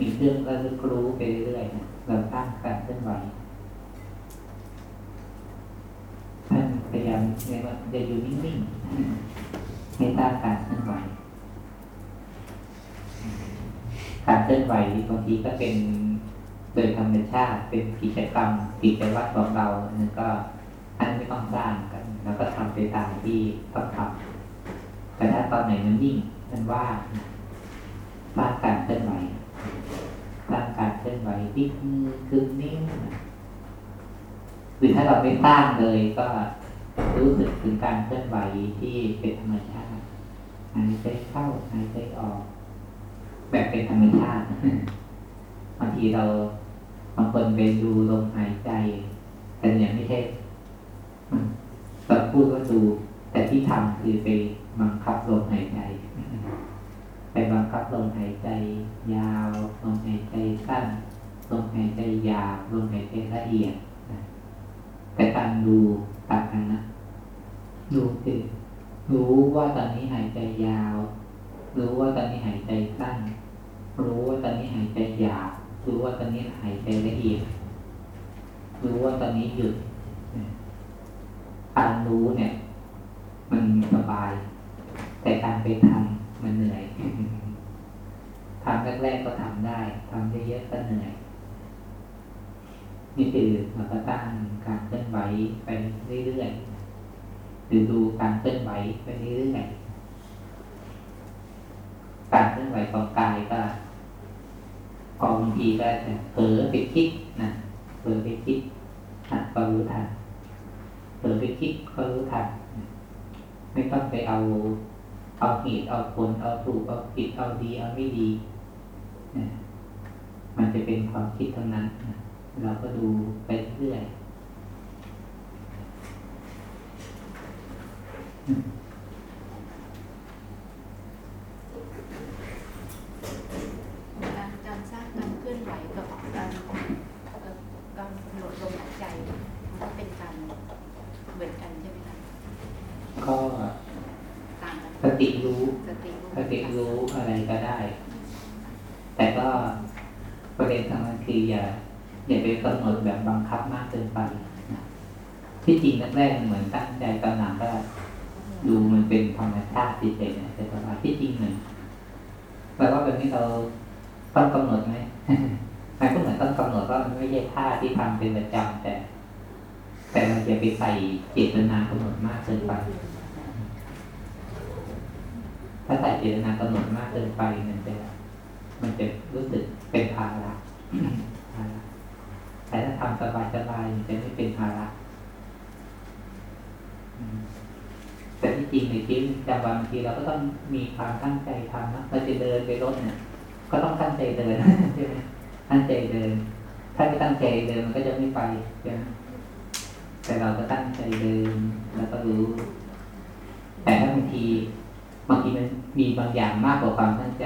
มีเครื่องระลึกรู้ไปเรื่อยๆนะเราตั้งการเคลื่อนไหวท่านพยายามเรียกว่าจะอยู่นิ่งๆไม่ตั้งการเคลื่อนไหวการเคลื่อนไหวบางทีก็เป็นโดยธรรมชาติเป็นกิจกรรมกิจวัตรของเรานั่นก็อันไม่ต้องสร้างกัน แล้วก็ทำไปตามที่ต้องทำแต่ถ้าตอนไหนมันนิ่งมันว่างสร้างการเคลื่อนไหว เคลื่อนไหวที่มือคือนิ้วหรือถ้าเราไม่สร้างเลยก็รู้สึกถึงการเคลื่อนไหวที่เป็นธรรมชาติหายใจเข้าหายใจออก แบบเป็นธรรมชาติบางทีเราบางคนไปดูลมหายใจ แต่เนี่ยไม่ใช่เราพูดว่าดู แต่ที่ทำคือไปบังคับลมหายใจไปบังคับลมหายใจ ยาวลมหายใจสั้น ลมหายใจยาวลมหายใจละเอียดนะแต่การดูต่างกันนะ ดูคือรู้ว่าตอนนี้หายใจยาว รู้ว่าตอนนี้หายใจสั้น รู้ว่าตอนนี้หายใจหยาบรู้ว่าตอนนี้หายใจละเอียด รู้ว่าตอนนี้หยุดการรู้เนี่ย มันสบาย แต่การไปทำมันเหนื่อยทำแรกๆก็ทำได้ทำเยอะๆก็เหนื่อย นี่คือเราก็ตั้งการเคลื่อนไหวไปเรื่อยๆหรือดูการเคลื่อนไหวไปเรื่อยๆการเคลื่อนไหวของกายก็พอบางทีก็จะเผลอไปคิดนะเผลอไปคิดนะก็รู้ทันเผลอไปคิดก็รู้ทันไม่ต้องไปเอาเอาเหตุเอาผลเอาถูกเอาผิดเอาดีเอาไม่ดีนะมันจะเป็นความคิดเท่านั้นนะ เราก็ดูไปเรื่อยๆ การการสร้างการเคลื่อนไหวกับการกับการกำหนดลมหายใจมันก็เป็นการเหมือนกันใช่ไหมคะ ก็ ต่างกัน สติรู้ สติรู้ สติรู้อะไรก็ได้ แต่ก็ประเด็นสำคัญคืออย่าอย่าไปกำหนดแบบบังคับมากเกินไปนะที่จริงแรกๆมันเหมือนตั้งใจตอนหลังก็ดูมันเป็นธรรมชาติเฉยๆนะแต่ตอนหลังที่จริงเหมือนแปลว่าแบบนี้เรา ต้องกำหนดไหมมันก็เหมือนต้องกำหนดว่ามันไม่ใช่ท่าที่ทำเป็นประจำแต่ แต่เราอย่าไปใส่เจตนากำหนดมากเกินไป ถ้าใส่เจตนากำหนดมากเกินไปมันจะมันจะรู้สึกเป็นภาระภาระแต่ถ้าทำสบายๆมันจะไม่เป็นภาระอืมแต่ที่จริงในชีวิตประจำวันบางทีเราก็ต้องมีความตั้งใจทำนะเราจะเดินไปรถเนี่ย ก็ต้องตั้งใจเดินใช่ไหมตั้งใจเดิน ถ้าไม่ตั้งใจเดินมันก็จะไม่ไปใช่ไหมแต่เราก็ตั้งใจเดินแล้วก็รู้ แต่ถ้าบางทีบางทีมันมีบางอย่างมากกว่าความตั้งใจ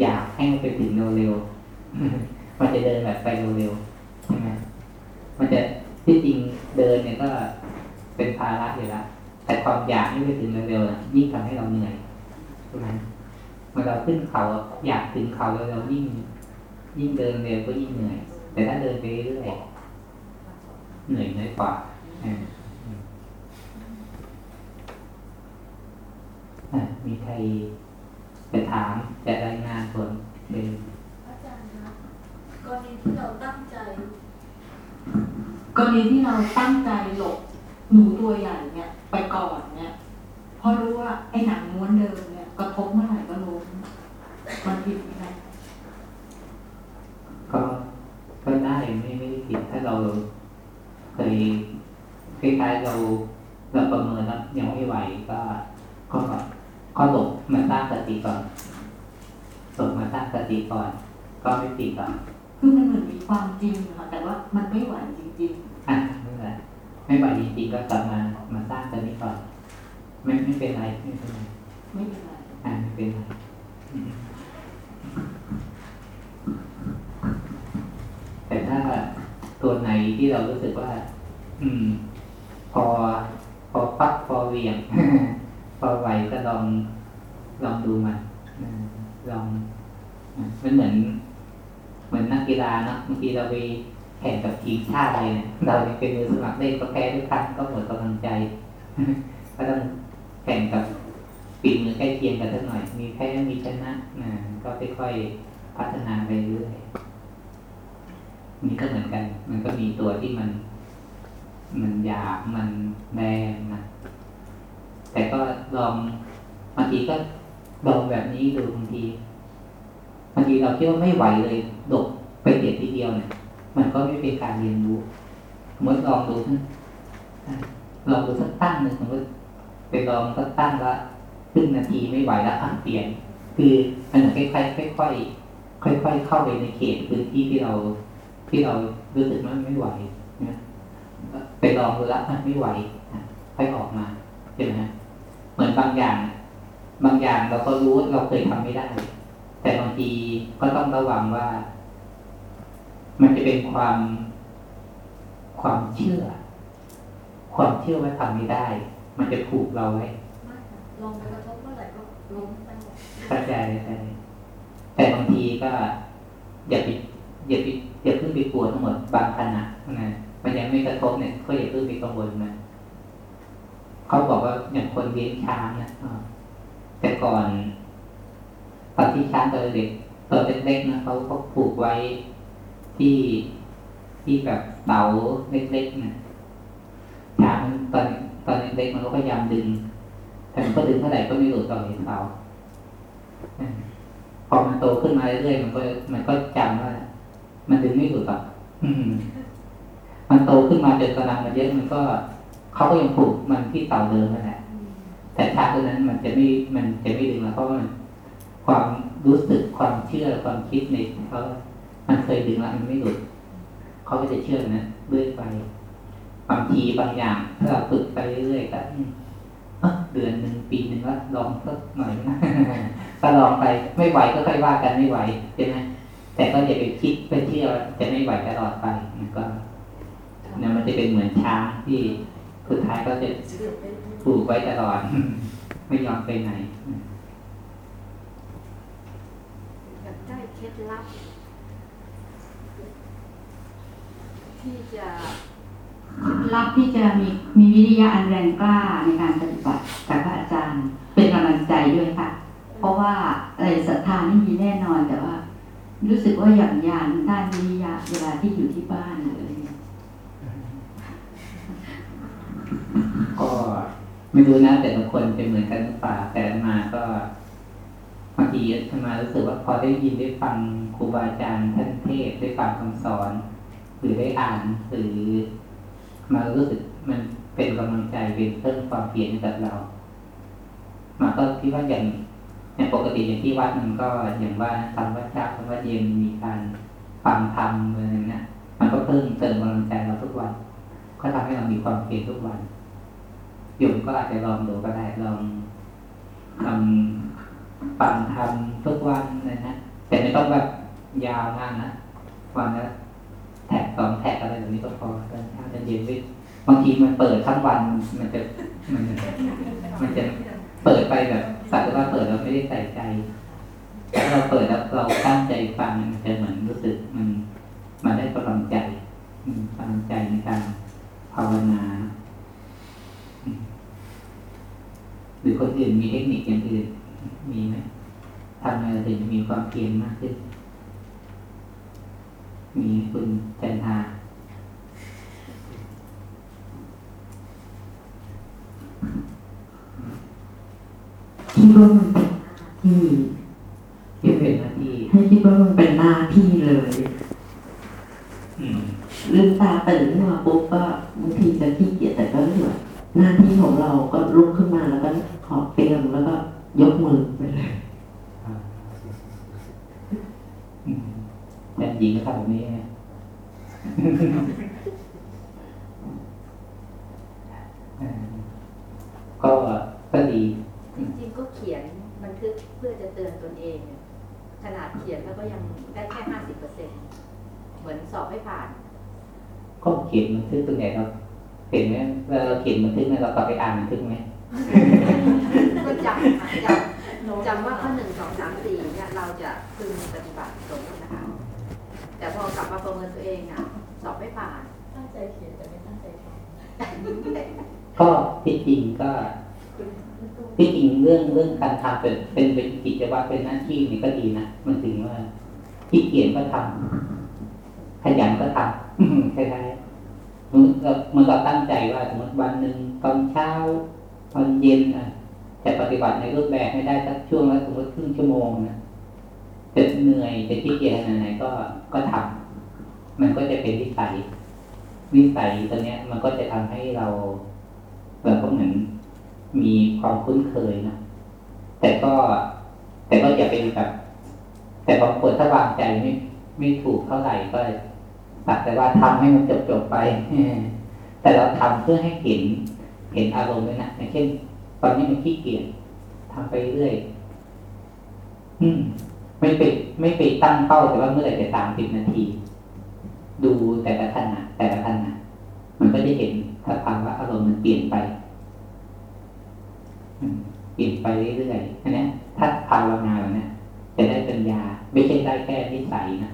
อยากให้มันไปถึงเร็วๆมันจะเดินแบบไปเร็วๆใช่ไหมมันจะที่จริงเดินเนี่ยก็เป็นภาระอยู่แล้วแต่ความอยากให้ไปถึงเร็วๆน่ะยิ่งทำให้เราเหนื่อยใช่ไหม เมื่อเราขึ้นเขาอยากถึงเขาเร็วๆยิ่ง ยิ่งเดินเร็วก็ยิ่งเหนื่อย แต่ถ้าเดินไปเรื่อยเหนื่อยน้อยกว่าอมีใครจะถามจะรายงานผลเป็นอาจารย์นะกรณีที่เราตั้งใจกรณีที่เราตั้งใจหลบหนูตัวใหญ่เนี่ย ไปก่อนเนี่ยเพราะรู้ว่าไอ้หนังม้วนเดิมเนี่ยกระทบเมื่อไมันผิดไหมคะก็ก็ได้ไม่ไม่ได้ผิดถ้าเราเคยคล้ายๆเราเราประเมินแล้วยังไม่ไหวก็ก็ก็หลบมาสร้างสติก่อนหลบมาสร้างสติก่อน ก็ไม่ผิดหรอกคือมันเหมือนมีความจริงค่ะแต่ว่ามันไม่ไหวจริงอะไม่เป็นไรไม่ไหวจริงๆก็กลับมามาสร้างสติก่อน ไม่ไม่เป็นไรไม่เป็นไรๆไม่เป็นไรอ่าไม่เป็นไรอืมแต่ถ้า ตัวไหนที่เรารู้สึกว่า อืม พอ พอปักพอเวียง พอไหวก็ลองลองดูมันลองมันเหมือน เหมือนนักกีฬาเนาะบางทีเราไปแข่งกับทีมชาติอะไรเนี่ยเราเป็นมือสมัครเล่นก็แพ้ทุกครั้งก็หมดกำลังใจก็ต้องแข่งกับปีมือใกล้เคียงกันสักหน่อย มีแพ้มีชนะนะก็ค่อยๆพัฒนาไปเรื่อย นี่ก็เหมือนกัน มันก็มีตัวที่มัน มันหยาบมันแรงนะแต่ก็ลองบางทีก็ลองแบบนี้ดูบางทีบางทีเราคิดว่าไม่ไหวเลยดกไปเด็ดทีเดียวเนี่ยมันก็ไม่เป็นการเรียนรู้สมมติลองดูสักลองดูสักตั้งหนึ่งสมมติไปลองสักตั้งละครึ่งนาทีไม่ไหวแล้วอะเปลี่ยน คือมันค่อยๆค่อยๆค่อยๆเข้าไปในเขตพื้นที่ที่เรา ที่เรารู้สึกว่าไม่ไหวนะไปลองดูแล้วอะไม่ไหวอะค่อยออกมาใช่ไหมฮะเหมือนบางอย่าง บางอย่างเราก็รู้เราเคยทำไม่ได้ แต่บางทีก็ต้องระวังว่า มันจะเป็นความความเชื่อ ความเชื่อว่าทำไม่ได้ มันจะผูกเราไว้ไม่ค่ะลงไปกระทบเมื่อไหร่ก็ล้มไปหมดเข้าใจเข้าใจแต่บางทีก็อย่าไป อย่าไปอย่าเพิ่งไปกลัวทั้งหมดบางขณะนะมันยังไม่กระทบเนี่ยก็อย่าเพิ่งไปกังวลมันเขาบอกว่าอย่างคนเลี้ยงช้างนะอ่าแต่ก่อนตอนที่ช้างตัวเด็กตัวเล็กๆนะเขาก็ผูกไว้ที่ที่แบบเตาเล็กๆนะช้างตอนตอนเล็กๆมันก็พยายามดึง แต่มันก็ดึงเท่าไหร่ก็ไม่หลุดออกจากเตาพอมันโตขึ้นมาเรื่อยๆมันก็มันก็จำว่า มันดึงไม่หลุดหรอกอืมมันโตขึ้นมาจนกำลังมันเยอะมันก็เขาก็ยังผูกมันที่เต่าเดิมนั่นแหละแต่ชาตัวนั้นมันจะไม่มันจะไม่ดึงแล้วเพราะว่ามันความรู้สึกความเชื่อความคิดในเขามันเคยดึงแล้วมันไม่หลุดเขาก็จะเชื่อนะเรื่อยไปบางทีบางอย่างถ้าเราฝึกไปเรื่อยๆก็อืมเอ้อเดือนหนึ่งปีหนึ่งแล้วลองสักหน่อยนะก็ลองไปไม่ไหวก็ค่อยว่ากันไม่ไหวใช่ไหม แต่ก็อย่าไปคิดไปเชื่อว่าจะไม่ไหวตลอดไปมันก็เนี่ยมันจะเป็นเหมือนช้างที่สุดท้ายก็จะผูกไว้ตลอด ไม่ยอมไปไหนอยากได้เคล็ดลับ ที่จะรับที่จะมีมีวิริยะอันแรงกล้าในการปฏิบัติกับพระอาจารย์เป็นกำลังใจด้วยค่ะ เพราะว่าอะไรศรัทธานี่มีแน่นอนแต่ว่า รู้สึกว่าอย่างยานด้านวิริยะเวลาที่อยู่ที่บ้านเนี่ยก็ไม่รู้นะแต่ละคนจะเหมือนกันหรือเปล่าแต่มาก็บางทีอาตมารู้สึกว่าพอได้ยินได้ฟังครูบาอาจารย์ท่านเทศได้ฟังคำสอน หรือได้อ่านหรือ มารู้สึกมันเป็นกำลังใจเป็นเพิ่มความเพียรให้กับเรา มาก็คิดว่าอย่าง อย่ปกติอย่างที่วัดมันก็อย่างว่าทำวัดเช้าทำวัดเย็นมีการฟังธรรมอะไรเงี้ยมันก็เพิ่มเติมกำลังใจเราทุกวัน ก็ทำให้เรามีความเพียรทุกวันโยมก็อาจจะลองดูก็ได้ลองทำฟังธรรมทุกวันเลยนะแต่ไม่ต้องแบบยาวมากนะวันละแท็กสองแท็กอะไรแบบนี้ก็พอตอนเช้าตอนเย็นไม่บางทีมันเปิดทั้งวันมันจะมันมันจะ เปิดไปแบบสักแต่ว่าเปิดเราไม่ได้ใส่ใจถ้าเราเปิดแล้วเราตั้งใจฟังมันจะเหมือนรู้สึกมันมันได้กำลังใจกำลังใจในการภาวนา หรือคนอื่นมีเทคนิคอย่างอื่นมีไหมทำไงเราถึงจะมีความเพียรมากขึ้น มีคุณจันทา ว่ามันเป็นหน้าที่ที่เป็นหน้าที่ให้คิดว่ามันเป็นหน้าที่เลยอืมลืมตาตื่นขึ้นมาปุ๊บก็บางทีจะขี้เกียจแต่ก็เหนื่อยหน้าที่ของเราก็ลุกขึ้นมาแล้วก็ขอเตียงแล้วก็ยกมือไปเลยอืมแต่หญิงก็ทำแบบนี้ไงเออก็ก็ดี จริงๆก็เขียนบันทึกเพื่อจะเตือนตนเองขนาดเขียนแล้วก็ยังได้แค่ห้าสิบเปอร์เซ็นเหมือนสอบไม่ผ่าน ก็เขียนบันทึกตรงไหนเราเห็นไหมเวลาเราเขียนบันทึกเนี่ยเรากลับไปอ่านบันทึกไหมก็จำค่ะจำจำว่าข้อหนึ่งสองสามสี่เนี่ยเราจะพึงปฏิบัติสมมตินะคะกลับมาประเมินตัวเองอะสอบไม่ผ่าน ตั้งใจเขียนแต่ไม่ตั้งใจทก็ที่จริงก็ ที่จริงเรื่องเรื่องการทำเป็นเป็นเป็นกิจวัตรเป็นหน้าที่นี่ก็ดีนะมันถึงว่าที่เกียนก็ทำขยันก็ทำคล้ายๆมันเรามันเราตั้งใจว่าสมมติวันหนึ่งตอนเช้าตอนเย็นอะจะปฏิบัติในรูปแบบให้ได้สักช่วงละสมมติครึ่งชั่วโมงนะจะเหนื่อยจะขี้เกียจขนาดไหนก็ก็ทำมันก็จะเป็นวิสัยวิสัยตัวเนี้ย มันก็จะทำให้เราเราก็เหมือน มีความคุ้นเคยนะแต่ก็ แต่ก็อย่าเป็นแบบ แต่บางคนถ้าวางใจไม่ไม่ถูกเท่าไหร่ก็สักแต่ว่าทำให้มันจบจบไปแต่เราทำเพื่อให้เห็น เห็นอารมณ์ด้วยนะอย่างเช่น ตอนนี้มันขี้เกียจทำไปเรื่อยอืม ไม่ไปไม่ไปตั้งเป้าแต่ว่าเมื่อไหร่จะสามสิบนาที ดูแต่ละขณะแต่ละขณะมันก็จะเห็นสภาวะอารมณ์มันเปลี่ยนไป เปลี่ยนไปเรื่อยๆอันเนี้ถ้าภาวนาแบบเนี้ยจะได้ปัญญา ไม่ใช่ได้แค่นิสัยนะ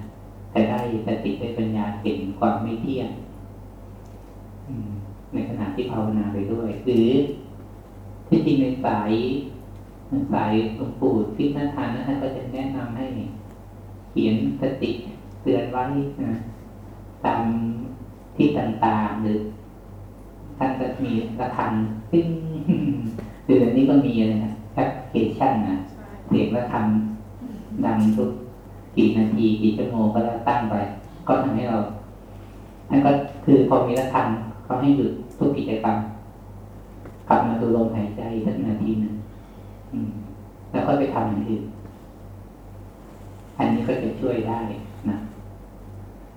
แต่ได้สติได้ปัญญาเห็นความไม่เที่ยงในขณะที่ภาวนาไปด้วย หรือที่จริงในสายสายหลวงปู่ที่ท่านทานนะท่านก็จะแนะนำให้เขียนสติเตือนไว้นะตามที่ต่างๆหรือท่านก็มีระฆังซึ่ง เดี๋ยวนี้ก็มีอะไรนะแอปพลิเคชันนะเสียงระฆังดังทุกกี่นาทีกี่ชั่วโมงก็แล้วตั้งไป ก็ทำให้เรานั่นก็คือพอมีระฆังเขาให้หยุดทุกกิจกรรมกลับมาดูลมหายใจสักนาทีหนึ่งอืมแล้วก็ไปทำอย่างอื่นอันนี้ก็จะช่วยได้นะ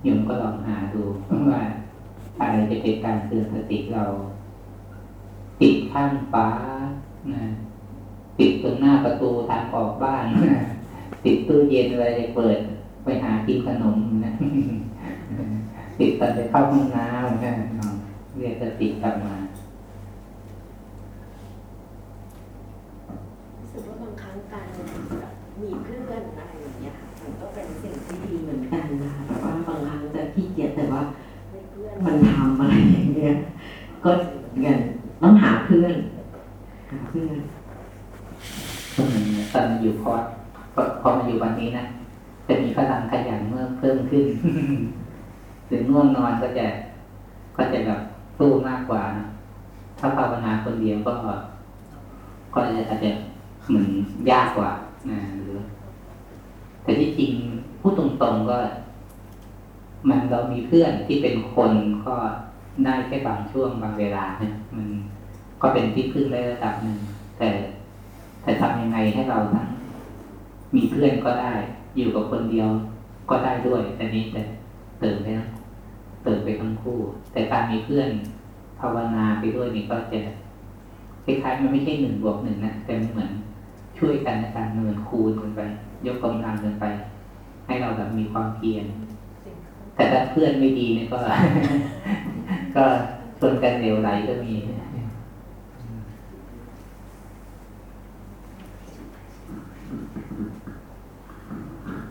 โยมก็ลองหาดูว่าอะไรจะเป็นการเตือนสติเรา ติดข้างฟ้านะติดตรงหน้าประตูทางออกบ้านนะติดตู้เย็นอะไรจะเปิด ไปหากินขนมนะติดตอนไปเข้าห้องน้ำนะเรียกสติกลับมารู้สึกว่าบางครั้งการมีเพื่อนอะไรอย่างเงี้ยมันก็เป็นสิ่งที่ดีเหมือนกันนะคะแต่ว่าบางครั้งจะขี้เกียจแต่ว่ามันทำอะไรอย่างเงี้ยก็อย่าง ต้องหาเพื่อนหาเพื่อนอืมตอนมาอยู่คอร์สพอพอมาอยู่วันนี้นะจะมีพลังขยันเมื่อเพิ่มขึ้นถึงง่วงนอนก็จะก็จะแบบสู้มากกว่านะถ้าภาวนาคนเดียวก็ก็จะอาจจะเหมือนยากกว่านะหรือแต่ที่จริงพูดตรงๆก็ มันเรามีเพื่อนที่เป็นคนก็ ได้แค่บางช่วงบางเวลาเนี่ยมันก็เป็นที่พึ่งได้ระดับหนึ่งแต่แต่ทำยังไงให้เราทั้งมีเพื่อนก็ได้ อยู่กับคนเดียวก็ได้ด้วยแต่นี้แต่เติมไปทั้งเติมไปทั้งคู่ แต่การมีเพื่อนภาวนาไปด้วยนี่ก็จะคล้ายๆมันไม่ใช่หนึ่งบวกหนึ่งนะแต่มันเหมือนช่วยกันในการเนินคูณกันไป ยกกำลังกันไป ให้เราแบบมีความเพียรแต่ถ้าเพื่อนไม่ดีเนี่ยก็ ก็ชวนกันเหลวไหลก็มี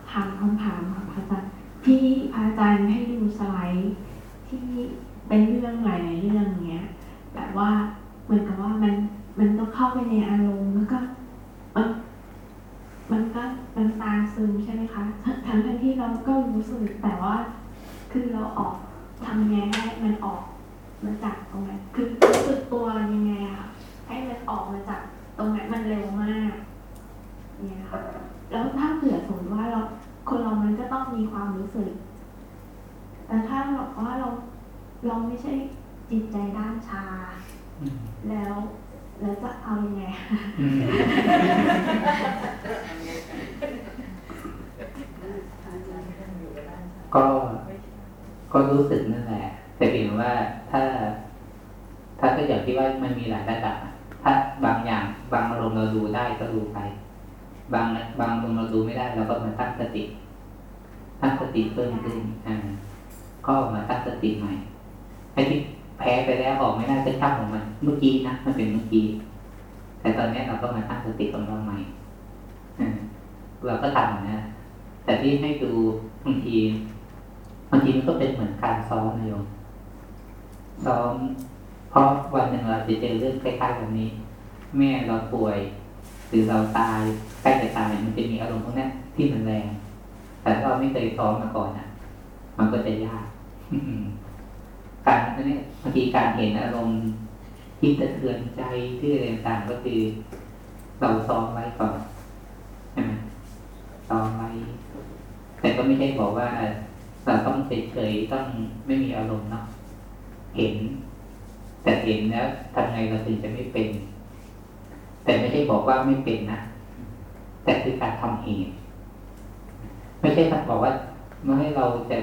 ถามคำถามค่ะพระอาจารย์ที่พระอาจารย์ให้ดูสไลด์ที่เป็นเรื่องหลายๆเรื่องเนี้ยแบบว่าเหมือนกับว่ามันมันต้องเข้าไปในอารมณ์แล้วก็มันมันก็มันตาซึมใช่ไหมคะทั้งทั้งที่เราก็รู้สึกแต่ว่าคือเราออก ทำยังไงให้มันออกมาจากตรงนั้น คือรู้สึกตัวยังไงอะค่ะให้มันออกมาจากตรงนั้นมันเร็วมาก เนี่ยค่ะ แล้วถ้าเผื่อสมมติว่าเราคนเรามันก็ต้องมีความรู้สึก แต่ถ้าบอกว่าเราเราไม่ใช่จิตใจด้านชาอืมแล้วแล้วจะเอายังไง อืม ก็ ก็รู้สึกนั่นแหละ แต่เพียงว่าถ้า ถ้าก็อย่างที่ว่ามันมีหลายระดับถ้าบางอย่างบางอารมณ์เราดูได้ก็ดูไป บางบางอารมณ์เราดูไม่ได้เราก็มาตั้งสติตั้งสติเพิ่มขึ้นอ่าก็มาตั้งสติใหม่ไอ้ที่แพ้ไปแล้วออกไม่ได้ก็ช่างของมัน เมื่อกี้นะมันเป็นเมื่อกี้ แต่ตอนนี้เราก็มาตั้งสติของเราใหม่อ่าเราก็ทำนะ แต่ที่ให้ดูบางทีางทีมันก็เป็นเหมือนการซ้อมนะโยมซ้อมเพราะวันหนึ่งเราจะเจอเรื่องคล้ายๆแบบนี้ แม่เราป่วย หรือเราตายใกล้จะตายมันจะมีอารมณ์พวกนี้ที่มันแรง แต่ถ้าเราไม่เคยซ้อมมาก่อนอะ มันก็จะยากการอันนี้บางทีการเห็นอารมณ์ที่สะเทือนใจที่อะไรต่างก็คือเราซ้อมไว้ก่อนใช่ไหมซ้อมไว้แต่ก็ไม่ใช่บอกว่า เราต้องเฉยๆต้องไม่มีอารมณ์เนาะเห็น แต่เห็นแล้วทำไงเราถึงจะไม่เป็น แต่ไม่ใช่บอกว่าไม่เป็นนะแต่คือการทำเหตุไม่ใช่บอกว่าไม่ให้เราจะ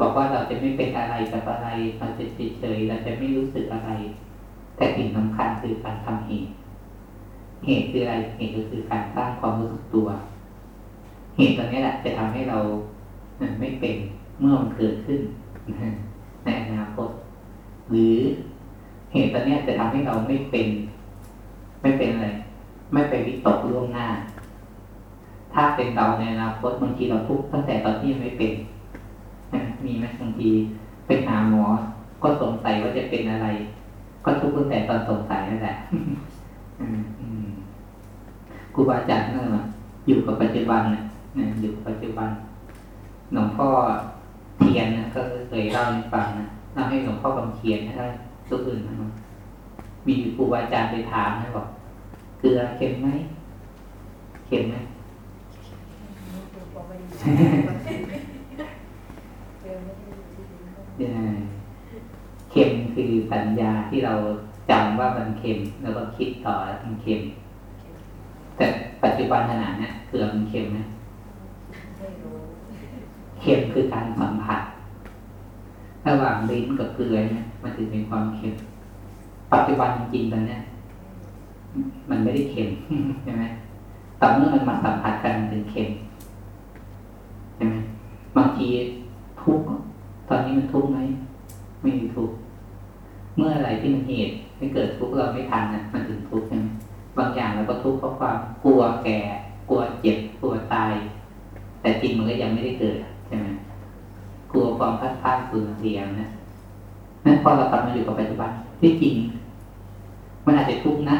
บอกว่าเราจะไม่เป็นอะไรกับอะไรเราจะเฉยๆเราจะไม่รู้สึกอะไร แต่สิ่งสำคัญคือการทำเหตุเหตุคืออะไรเหตุก็คือการสร้างความรู้สึกตัว เหตุตรงนี้แหละจะทำให้เราไม่เป็น เมื่อมันเกิดขึ้นในอนาคต หรือเหตุตรงนี้จะทำให้เราไม่เป็น ไม่เป็นอะไร ไม่ไปวิตกล่วงหน้า ถ้าเป็นเราในอนาคตบางทีเราทุกข์ตั้งแต่ตอนที่ยังไม่เป็นมีไหมบางทีไปหาหมอ ก็สงสัยว่าจะเป็นอะไร ก็ทุกข์ตั้งแต่ตอนสงสัยนั่นแหละครูบาอาจารย์นั่นแหละอยู่กับปัจจุบันนะอยู่ปัจจุบันหลวงพ่อ เทียนนะก็เคยเล่าให้ฟังนะเล่าให้หลวงพ่อกำเทียนนะถ้าตัวอื่นนะมีครูบาอาจารย์ไปถามนะบอกเกลือเค็มไหมเค็มไหมเนี่ยเค็มคือสัญญาที่เราจำว่ามันเค็ม แล้วก็คิดต่อแล้วมันเค็ม แต่ปัจจุบันขนาดเนี้ยเกลือมันเค็มไหมเค็มคือการสัมผัสระหว่าง ลิ้นกับเกลือเนี่ยมันถึงเป็นความเค็มปัจจุบันจริงๆตอนเนี้ยมันไม่ได้เค็มใช่ไหมแต่เมื่อมันมาสัมผัสกันมันถึงเค็มใช่ไหมบางทีทุกตอนนี้มันทุกไหมไม่มีทุกเมื่ออะไรที่มันเหตุไม่เกิดทุกเราไม่ทันนะมันถึงทุกใช่ไหมบางอย่างเราก็ทุกข์เพราะความกลัวแก่ กลัวเจ็บกลัวตาย แต่จริงมันก็ยังไม่ได้เกิดใช่ไหมกลัวความพลาดพลาดสูญเสียนะ นั้นพอเรากลับมาอยู่กับปัจจุบันที่จริง มันอาจจะทุกข์นะ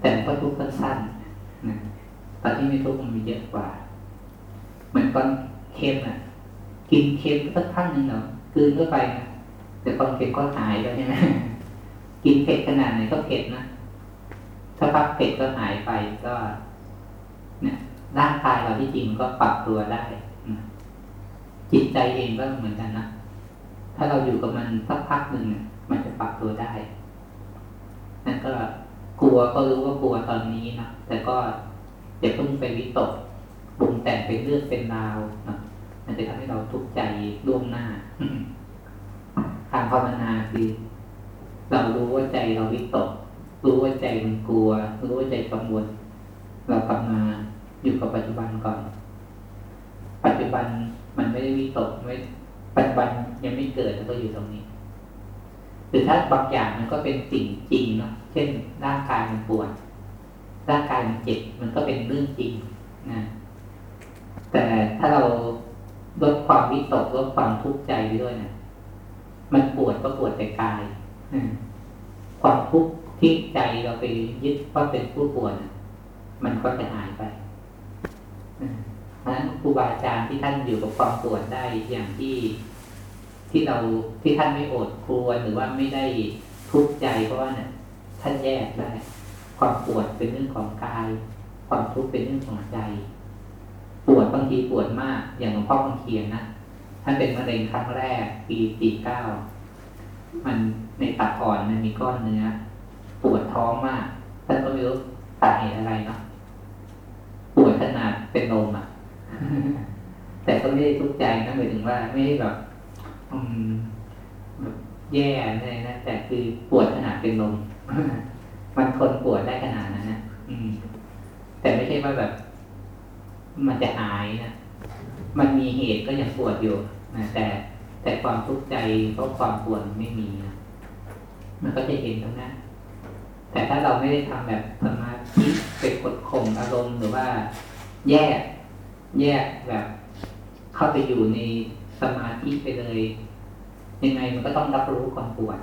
แต่มันก็ทุกข์สั้นๆนะตอนที่ไม่ทุกข์มันมีเยอะกว่า เหมือนตอนเค็มอะ กินเค็มสักพักหนึ่งเนาะกืนเข้าไปนะแต่ความเค็มก็หายไปใช่ไหมกินเผ็ดขนาดไหนก็เผ็ดนะถ้าพักเผ็ดก็หายไปก็เนี่ยร่างกายเราที่จริงมันก็ปรับตัวได้จิตใจเองก็เหมือนกันนะ ถ้าเราอยู่กับมันสักพักหนึ่งเนี่ยมันจะปรับตัวได้นั่นก็กลัวก็รู้ว่ากลัวตอนนี้นะแต่ก็อย่าเพิ่งไปวิตกปรุงแต่งเป็นเรื่องเป็นราวนะมันจะทำให้เราทุกข์ใจล่วงหน้าการภาวนาคือเรารู้ว่าใจเราวิตก รู้ว่าใจมันกลัว รู้ว่าใจกังวลเรากลับมาอยู่กับปัจจุบันก่อน ปัจจุบันมันไม่ได้วิตกไม่ ปัจจุบันยังไม่เกิดแล้วก็อยู่ตรงนี้หรือถ้าบางอย่างมันก็เป็นสิ่งจริงเนาะเช่นร่างกายมันปวดร่างกายมันเจ็บมันก็เป็นเรื่องจริงนะแต่ถ้าเราลดความวิตกลดความทุกข์ใจไปด้วยนะมันปวดก็ปวดแต่กายอความทุกข์ที่ใจเราไปยึดว่าเป็นผู้ปวดมันก็จะหายไป เพราะฉะนั้นครูบาอาจารย์ที่ท่านอยู่กับความปวดได้อย่างที่ที่เราที่ท่านไม่อดครวรหรือว่าไม่ได้ทุกข์ใจเพราะว่าเนี่ยท่านแยกได้ความปวดเป็นเรื่องของกาย ความทุกข์เป็นเรื่องของใจ ปวดบางทีปวดมากอย่างหลวงพ่อบางเคียนนะท่านเป็นมะเร็งครั้งแรก ปีสี่เก้ามันในตับอ่อนมันมีก้อนเนื้อ ปวดท้องมากท่านก็ไม่รู้สาเหตุอะไรเนาะปวดขนาดเป็นลมอะ แต่ก็ไม่ได้ทุกข์ใจนะหมายถึงว่าไม่ได้แบบอืมแบบแย่เลยนะแต่คือปวดขนาดเป็นลมมันทนปวดได้ขนาดนั้นนะอืม แต่ไม่ใช่ว่าแบบ มันจะหายนะมันมีเหตุก็ยังปวดอยู่นะแต่แต่ความทุกข์ใจเพราะความปวดไม่มีนะมันก็จะเห็นตรงนั้นแต่ถ้าเราไม่ได้ทำแบบสมาธิไปกดข่มอารมณ์หรือว่าแยก แยกแบบ เข้าไปอยู่ในสมาธิไปเลย ยังไงมันก็ต้องรับรู้ความปวด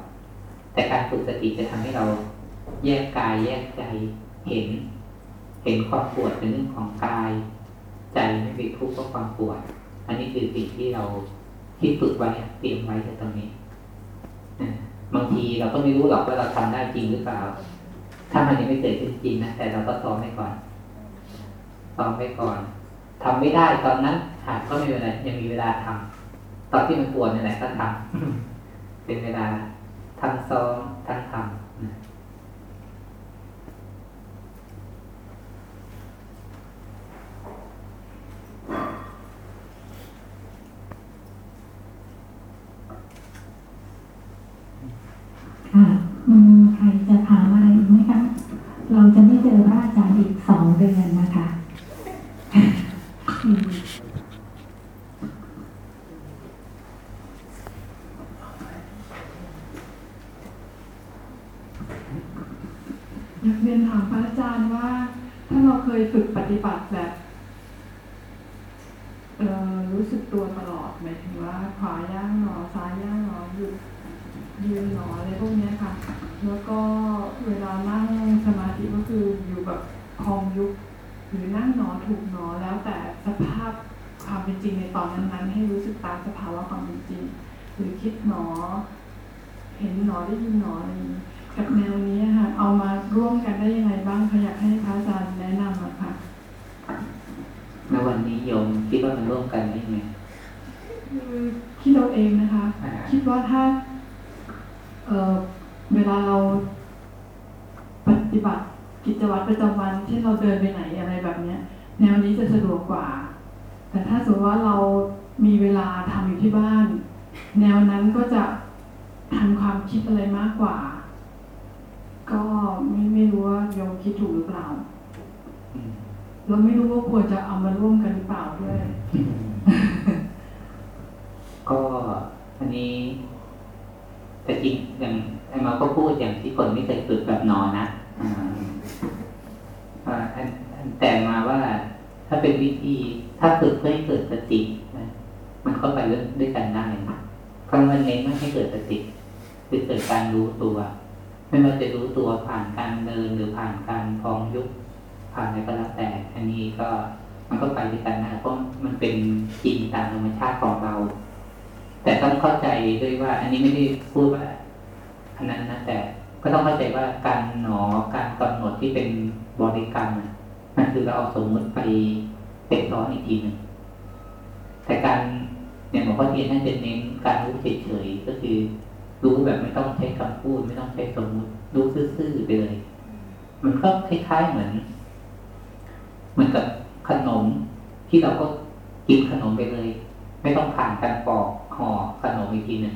แต่การฝึกสติจะทำให้เราแยกกายแยกใจเห็น เห็นความปวดเป็นเรื่องของกาย ใจไม่ไปทุกข์เพราะความปวด อันนี้คือสิ่งที่เราที่ฝึกไว้เตรียมไว้ในตรงนี้บางทีเราก็ไม่รู้หรอกว่าเราทำได้จริงหรือเปล่า ถ้ามันยังไม่เกิดขึ้นจริงนะแต่เราก็ซ้อมไว้ก่อนซ้อมไว้ก่อน ทำไม่ได้ตอนนั้นหากก็ไม่เป็นไรยังมีเวลาทำตอนที่มันปวดนี่แหละก็ทำเป็นเวลาทั้งซ้อมทั้งทำอืมใครจะถามอะไรอีกไหมคะ เราจะไม่เจอพระอาจารย์อีกสองเดือนนะคะอืม อยากเรียนถามพระอาจารย์ว่า ถ้าเราเคยฝึกปฏิบัติแบบเอ่อรู้สึกตัวตลอดหมายถึงว่าขวาย่างหนอซ้ายย่างหนอหยุดยืนหนออะไรพวกเนี้ยค่ะ แล้วก็เวลานั่งสมาธิก็คืออยู่แบบคลองยุบหรือนั่งหนอถูกหนอแล้วแต่สภาพความเป็นจริงในตอนนั้นๆ ให้รู้สึกตามสภาวะความเป็นจริง หรือคิดหนอ เห็นหนอ ได้ยินหนออะไรอย่างนี้กับแนวนี้ค่ะ เอามาร่วมกันได้ยังไงบ้างคะอยากให้พระอาจารย์แนะนำอะค่ะในวันนี้โยมคิดว่ามันร่วมกันได้ไหมคือคิดเราเองนะคะอ่าคิดว่าถ้าเออเวลาเราปฏิบัติกิจวัตรประจำวันที่เราเดินไปไหนอะไรแบบเนี้ย แนวนี้จะสะดวกกว่า แต่ถ้าสมมติว่าเรามีเวลาทำอยู่ที่บ้าน แนวนั้นก็จะ ทันความคิดอะไรมากกว่า ก็ไม่ไม่รู้ว่าโยมคิดถูกหรือเปล่าเราไม่รู้ว่าควรจะเอามาร่วมกันหรือเปล่าด้วย ก็อันนี้แต่จริงอย่างไอ้มาก็พูดอย่างที่คนไม่เคยฝึกแบบนอนนะแต่มาว่า ถ้าเป็นวิธี ถ้าฝึกเพื่อให้เกิดสติมันก็ไปเรื่องด้วยกันได้เพราะมันเน้นว่ให้เกิดสติ คือเกิดการรู้ตัว ไม่ว่าจะรู้ตัวผ่านการเดินหรือผ่านการพองยุบผ่านอะไรก็แล้วแต่อันนี้ก็มันก็ไปด้วยกันนะเพราะมันเป็นจริงตามธรรมชาติของเรา แต่ต้องเข้าใจด้วยว่า อันนี้ไม่ได้พูดว่าอันนั้นนะแต่ก็ต้องเข้าใจว่าการหนอการกำหนดที่เป็นบริกรรมมันคือเราเอาสมมติไปเป็นซ้อนอีกทีหนึ่งแต่การเนี่ยหลวงพ่อเทียนท่านจะเน้นการรู้เฉยๆก็คือ รู้แบบไม่ต้องใช้คำพูด ไม่ต้องใช้สมมุติรู้ซื่อๆไปเลย มันก็คล้ายๆเหมือน เหมือนกับขนมที่เราก็กินขนมไปเลย ไม่ต้องผ่านการปอกห่อขนมอีกทีหนึ่ง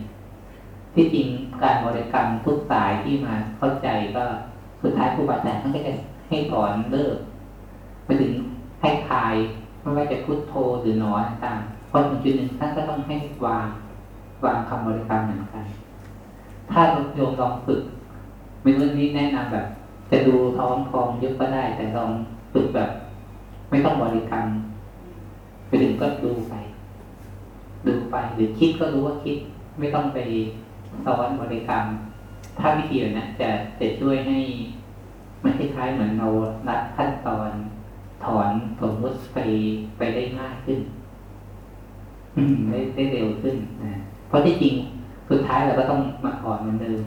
ที่จริงการบริกรรมทุกสายที่มาเข้าใจก็สุดท้ายครูบาอาจารย์ท่านก็จะให้สอนเลิกไปถึงให้คลายไม่ว่าจะพุทโธหรือหนอนต่างๆพอถึงจุดหนึ่งท่านก็ต้องให้วางวางคำบริกรรมเหมือนกัน ถ้าโยมลองฝึกไม่รู้นี้แนะนำแบบ จะดูท้องพองยุบก็ได้ แต่ลองฝึกแบบ ไม่ต้องบริกรรมไปถึงก็ดูไป ดูไปหรือคิดก็รู้ว่าคิด ไม่ต้องไปซ้อนบริกรรม ถ้าวิธีแบบนั้จะจะช่วยให้มันคล้ายๆเหมือนเรารัดขั้นตอน ถอนสมมติไปไปได้ง่ายขึ้น อืมได้ได้เร็วขึ้นนะเพราะที่จริง สุดท้ายเราก็ต้องมาถอนเหมือนเดิม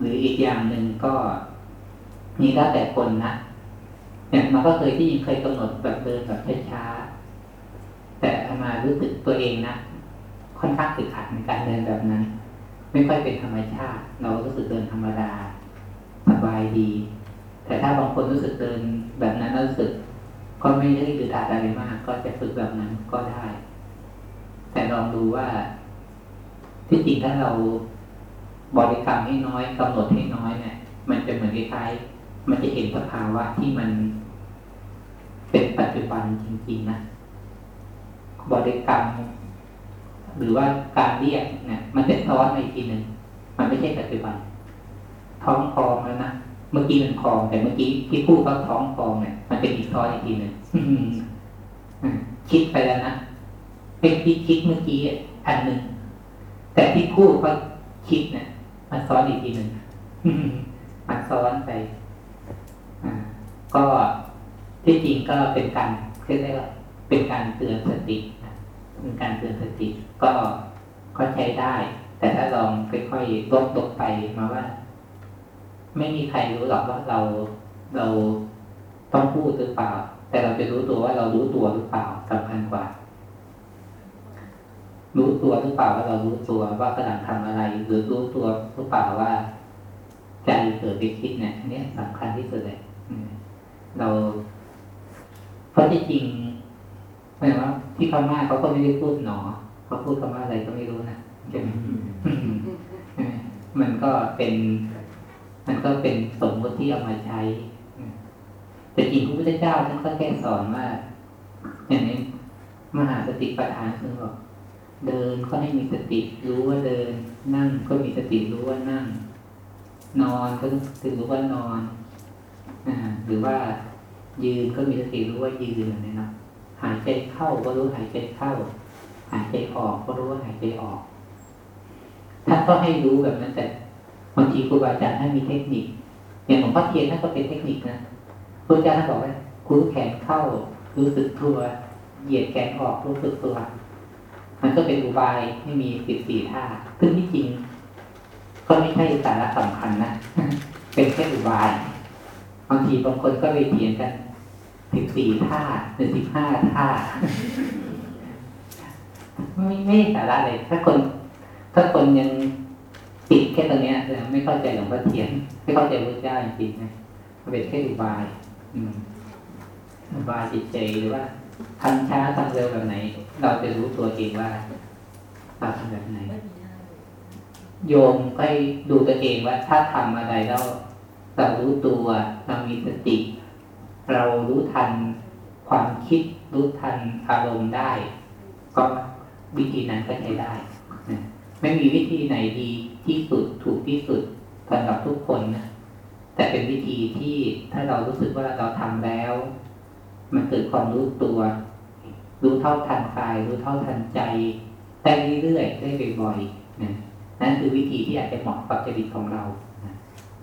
หรืออีกอย่างหนึ่งก็นี่แล้วแต่คนนะอย่างมันก็เคยที่ยิงเคยกำหนดแบบเดินแบบช้าๆแต่อามารู้สึกตัวเองนะค่อนข้างติดขัดในการเดินแบบนั้น ไม่ค่อยเป็นธรรมชาติ เรารู้สึกเดินธรรมดาสบายดี แต่ถ้าบางคนรู้สึกเดินแบบนั้นรู้สึก ก็ไม่ได้ดืดอัดอะไรมาก ก็จะฝึกแบบนั้นก็ได้ แต่ลองดูว่า ที่จริงถ้าเราบริกรรมให้น้อยกำหนดให้น้อยเนี่ย มันจะเหมือนคล้ายๆมันจะเห็นสภาวะที่มัน เป็นปัจจุบันจริง ๆ นะบริกรรม หรือว่าการเรียกเนี่ยมันจะซ้อนมาอีกทีหนึ่งมันไม่ใช่ปัจจุบัน ท้องพองแล้วนะเมื่อกี้มันพองแต่เมื่อกี้ที่พูดว่าท้องพองเนี่ยมันเป็นอีกซ้อนอีกทีหนึ่งคิดไปแล้วนะเป็นที่คิดเมื่อกี้อันหนึ่ง แต่ที่พูดก็คิดเนี่ยมันซ้อนอีกทีหนึ่งมันซ้อนไปอ่าก็ที่จริงก็เป็นการเรียกได้ว่าเป็นการเตือนสตินะเป็นการเตือนสติ ก็ก็ใช้ได้ แต่ถ้าลองค่อยๆลดลงไปมาว่า ไม่มีใครรู้หรอกว่าเราเราต้องพูดหรือเปล่า แต่เราจะรู้ตัวว่าเรารู้ตัวหรือเปล่าสำคัญกว่า รู้ตัวหรือเปล่าว่าเรารู้ตัวว่ากำลังทำอะไร หรือรู้ตัวหรือเปล่าว่าใจเกิดไปคิดเนี่ยอันนี้สำคัญที่สุดเลยเราเพราะที่จริงหมายว่า ที่พม่าเขาก็ไม่ได้พูดหนอเขาพูดคำว่าอะไรก็ไม่รู้นะใช่ไหมมันก็เป็น มันก็เป็นสมมติที่เอามาใช้ แต่จริงพระพุทธเจ้าท่านก็แค่สอนว่า อย่างนี้มหาสติปัฏฐานคือบอก เดินก็ให้มีสติรู้ว่าเดิน นั่งก็มีสติรู้ว่านั่ง นอนก็คือรู้ว่านอนอ่าหรือว่ายืนก็มีสติรู้ว่ายืนอะไรนะหายใจเข้าก็รู้หายใจเข้า หายใจออกก็รู้ว่าหายใจออกท่านก็ให้รู้แบบนั้นแต่บางทีครูบาอาจารย์ท่านมีเทคนิค อย่างหลวงพ่อเทียนท่านก็เป็นเทคนิคนะครูอาจารย์ท่านบอกว่าคูแขนเข้า รู้สึกตัว เหยียดแขนออกรู้สึกตัว มันก็เป็นอุบายไม่มีสิบสี่ท่าซึ่งที่จริงก็ไม่ใช่สาระสำคัญนะ เป็นแค่อุบาย บางทีบางคนก็ไปเถียงกันสิบสี่ท่าหรือสิบห้าท่า ไม่ไม่สาระเลย ถ้าคน ถ้าคนยังติดแค่ตรงเนี้ยไม่เข้าใจหลวงพ่อเทียน ไม่เข้าใจพระเจ้าจริงๆนะเป็นแค่อุบาย อืมอุบายจิตใจหรือว่า ทำช้าทำเร็วแบบไหน เราจะรู้ตัวเองว่าเราทำแบบไหน โยมก็ดูตัวเองว่า ถ้าทำอะไรแล้วเรารู้ตัวเรามีสติ เรารู้ทันความคิดรู้ทันอารมณ์ได้ ก็วิธีนั้นก็ใช้ได้นะไม่มีวิธีไหนดีที่สุดถูกที่สุดสำหรับทุกคนนะแต่เป็นวิธีที่ถ้าเรารู้สึกว่าเราทำแล้ว มันเกิดความรู้ตัว รู้เท่าทันกาย รู้เท่าทันใจได้เรื่อยๆได้บ่อยๆนะนั่นคือวิธีที่อาจจะเหมาะกับจริตของเรา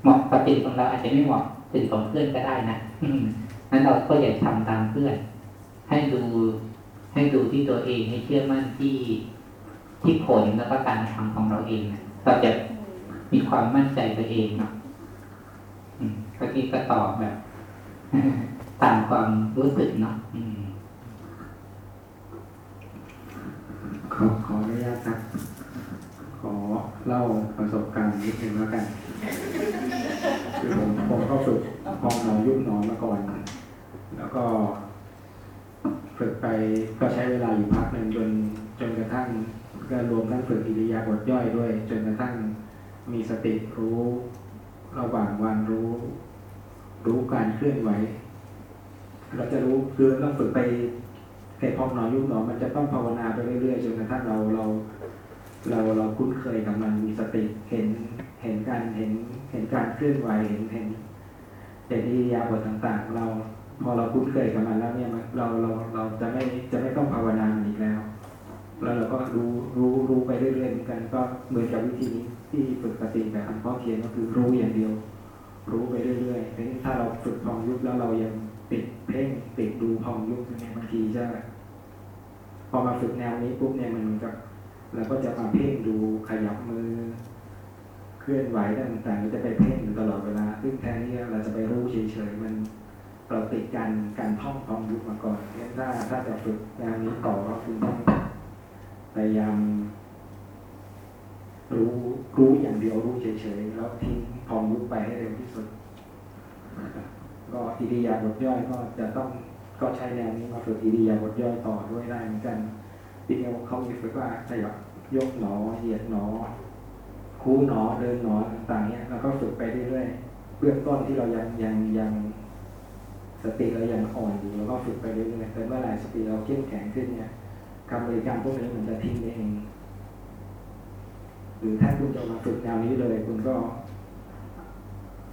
เหมาะกับจริตของเราอาจจะไม่เหมาะจริตของเพื่อนก็ได้นะนั้นเราก็อย่าทำตามเพื่อน ให้ดู ให้ดูที่ตัวเองให้เชื่อมั่นที่ที่ผลแล้วก็การทำของเราเองนะเราจะมีความมั่นใจตัวเองเนาะอืมก็ที่ก็ตอบแบบ ตามความรู้สึกเนาะขอขออนุญาตครับ ขอเล่าประสบการณ์นิดนึงแล้วกัน คือผมผมก็ฝึกมองหนอนยุบหนอนมาก่อน แล้วก็ฝึกไปก็ใช้เวลาอยู่พักหนึ่งจนจนกระทั่งก็รวมทั้งฝึกอิริยาบถย่อยด้วย จนกระทั่งมีสติรู้ ระหว่างวันรู้ รู้การเคลื่อนไหว เราจะรู้คือเราฝึกไปแต่พองหนอยุบหนอมันจะต้องภาวนาไปเรื่อยๆจนกระทั่งเราเรา เราเราคุ้นเคยกับมันมีสติเห็นเห็นการเห็นเห็นการเคลื่อนไหวเห็นเห็นเห็นอิริยาบถต่างๆ เราพอเราคุ้นเคยกับมันแล้วเนี่ยมันเราเราเราจะไม่จะไม่ต้องภาวนาอีกแล้ว แล้วเราก็รู้รู้รู้ไปเรื่อยๆเหมือนกัน ก็เหมือนกับวิธีนี้ที่ฝึกสติแบบหลวงพ่อเทียนก็คือรู้อย่างเดียว รู้ไปเรื่อยๆแต่ถ้าเราฝึกพองยุบแล้วเรายัง ติดเพ่งติดดูพองยุบเนี่ยบางทีจะ พอมาฝึกแนวนี้ปุ๊บเนี่ยมันเหมือนกับเราก็จะมาเพ่งดูขยับมือ เคลื่อนไหวต่างๆเราจะไปเพ่งอยู่ตลอดเวลา ซึ่งแทนที่เราจะไปรู้เฉยๆมันเราติดการการท่องพองยุบมาก่อนงั้นถ้าถ้าจะฝึกแนวนี้ต่อก็คุณต้องพยายามรู้รู้อย่างเดียวรู้เฉยๆแล้วทิ้งพองยุบไปให้เร็วที่สุด อิริยาบถย่อยก็จะต้องก็ใช้แนวนี้มาฝึกอิริยาบถย่อยต่อด้วยได้เหมือนกันทีนี้เขามีฝึกว่าขยับยกหนอเหยียดหนอคู่หนอเดินหนอต่างๆเนี้ยแล้วก็ฝึกไปเรื่อยๆเบื้องต้นที่เรายังยังยังสติเรายังอ่อนอยู่เราก็ฝึกไปเรื่อยๆแต่เมื่อไหร่สติเราเข้มแข็งขึ้นเนี่ยคำบริกรรมพวกนี้มันจะทิ้งเองหรือถ้าคุณจะมาฝึกแนวนี้เลย คุณก็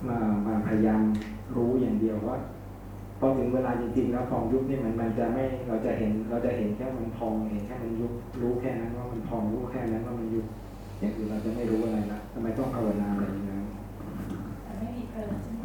มามาพยายาม รู้อย่างเดียวว่าพอถึงเวลาจริงๆแล้วพองยุบนี่มันมันจะไม่เราจะเห็นเราจะเห็นแค่มันพองเห็นแค่มันยุบรู้แค่นั้นว่ามันพองรู้แค่นั้นว่ามันยุบอย่างอื่นเราจะไม่รู้อะไรละทำไมต้องภาวนาอะไรอย่างนี้นไม่มีเพลิน